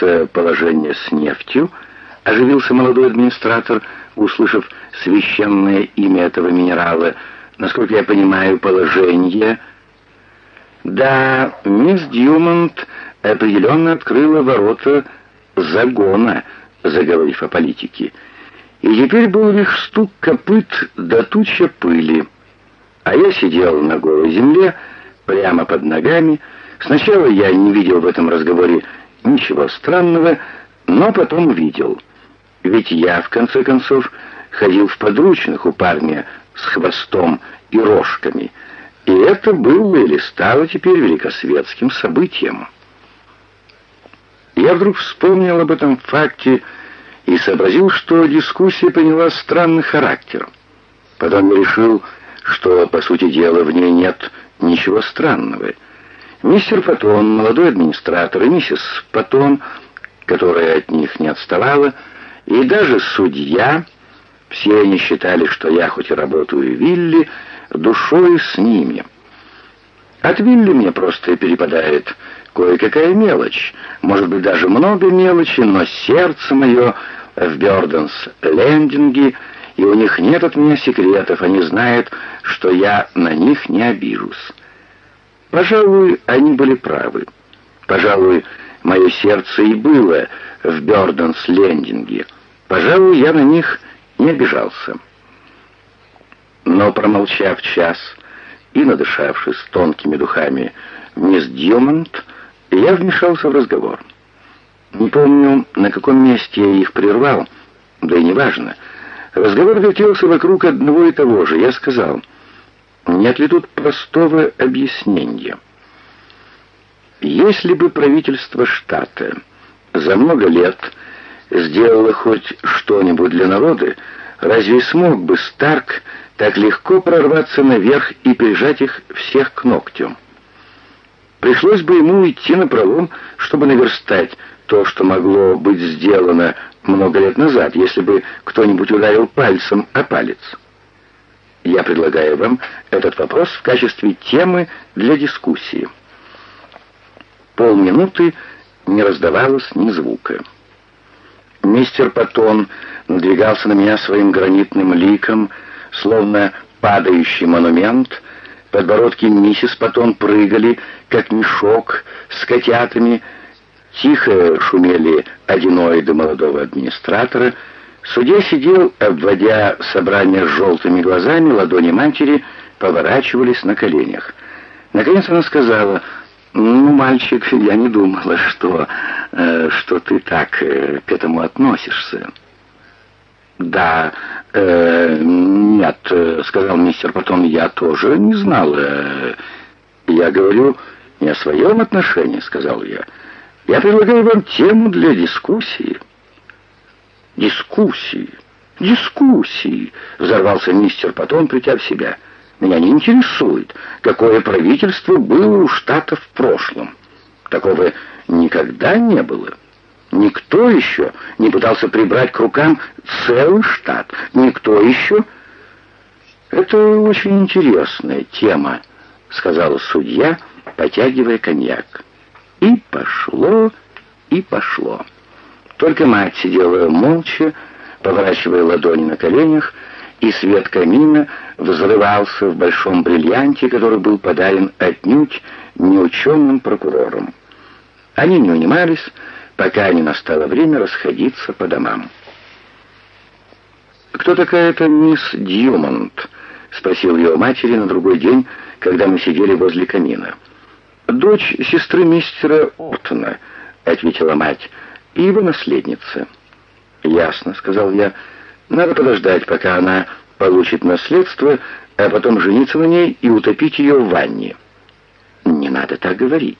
называется положение с нефтью?» — оживился молодой администратор, услышав священное имя этого минерала. «Насколько я понимаю, положение...» «Да, мисс Дьюмонт определенно открыла ворота загона», заговорив о политике. И теперь был лишь стук копыт до туча пыли. А я сидел на голой земле, прямо под ногами. Сначала я не видел в этом разговоре ничего странного, но потом видел. Ведь я, в конце концов, ходил в подручных у парня с хвостом и рожками. И это было или стало теперь великосветским событием. Я вдруг вспомнил об этом факте и сообразил, что дискуссия приняла странный характер. Потом решил, что, по сути дела, в ней нет ничего странного. Мистер Патон, молодой администратор, и миссис Патон, которая от них не отставала, и даже судья, все они считали, что я хоть и работаю Вилли, душой с ними. От Вилли мне просто перепадает кое-какая мелочь, может быть, даже много мелочи, но сердце мое в Бёрденс-лендинге, и у них нет от меня секретов, они знают, что я на них не обижусь. Пожалуй, они были правы. Пожалуй, мое сердце и было в Бёрденс-лендинге. Пожалуй, я на них не обижался. Но, промолчав час и надышавшись тонкими духами мисс Дьюмонт, я вмешался в разговор. Не помню, на каком месте я их прервал, да и неважно. Разговор вертелся вокруг одного и того же. Я сказал, нет ли тут простого объяснения? Если бы правительство штата за много лет сделало хоть что-нибудь для народа, разве смог бы Старк так легко прорваться наверх и прижать их всех к ногтю? Пришлось бы ему идти на пролом, чтобы наверстать то, что могло быть сделано много лет назад, если бы кто-нибудь ударил пальцем о палец. Я предлагаю вам этот вопрос в качестве темы для дискуссии. Полминуты не раздавалось ни звука. Мистер Патон надвигался на меня своим гранитным ликом, словно падающий монумент. Подбородки миссис Патон прыгали, как мешок с котятами, Тихо шумели одиноиды молодого администратора. Судья сидел, обводя собрание желтыми глазами, ладони матери поворачивались на коленях. Наконец она сказала, «Ну, мальчик, я не думала, что, э, что ты так э, к этому относишься». «Да, э, нет», — сказал мистер Потом, — «я тоже не знал. Э, я говорю не о своем отношении», — сказал я, — я предлагаю вам тему для дискуссии. Дискуссии, дискуссии, взорвался мистер Потом, притя в себя. Меня не интересует, какое правительство было у штата в прошлом. Такого никогда не было. Никто еще не пытался прибрать к рукам целый штат. Никто еще... «Это очень интересная тема», — сказала судья, потягивая коньяк. И пошло, и пошло. Только мать сидела молча, поворачивая ладони на коленях, и свет камина взрывался в большом бриллианте, который был подарен отнюдь неученым прокурором. Они не унимались, пока не настало время расходиться по домам. «Кто такая эта мисс Дьюмонт?» — спросил ее матери на другой день, когда мы сидели возле камина. «Дочь сестры мистера Ортона», — ответила мать, — «и его наследница». «Ясно», — сказал я, — «надо подождать, пока она получит наследство, а потом жениться на ней и утопить ее в ванне». «Не надо так говорить».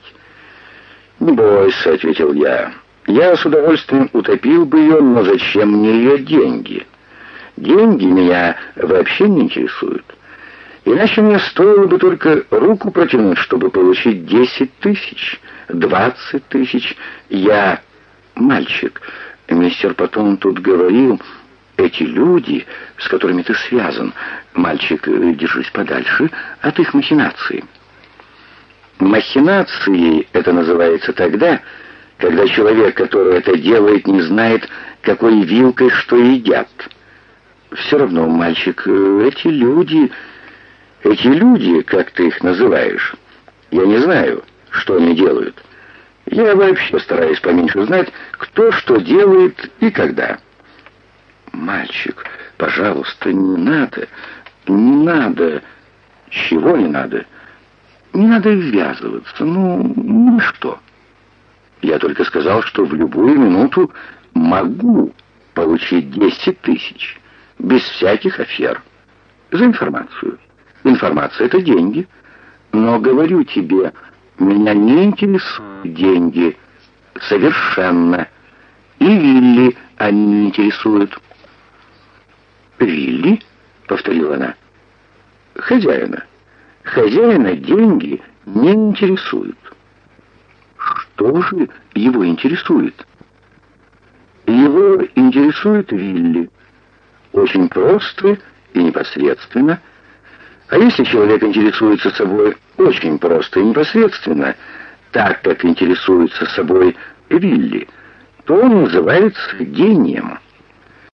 «Не бойся», — ответил я, — «я с удовольствием утопил бы ее, но зачем мне ее деньги? Деньги меня вообще не интересуют». Иначе мне стоило бы только руку протянуть, чтобы получить десять тысяч, двадцать тысяч. Я мальчик. Мистер Патон тут говорил, эти люди, с которыми ты связан, мальчик, держись подальше от их махинаций. Махинацией это называется тогда, когда человек, который это делает, не знает, какой вилкой что едят. Все равно, мальчик, э, эти люди, эти люди, как ты их называешь, я не знаю, что они делают. Я вообще стараюсь поменьше знать, кто что делает и когда. Мальчик, пожалуйста, не надо, не надо. Чего не надо? Не надо ввязываться. Ну, ну что? Я только сказал, что в любую минуту могу получить 10 тысяч, без всяких афер, за информацию. Информация — это деньги. Но, говорю тебе, меня не интересуют деньги. Совершенно. И Вилли они не интересуют. «Вилли?» — повторила она. «Хозяина. Хозяина деньги не интересуют». Что же его интересует? Его интересует Вилли. Очень просто и непосредственно. А если человек интересуется собой очень просто и непосредственно, так как интересуется собой Вилли, то он называется гением.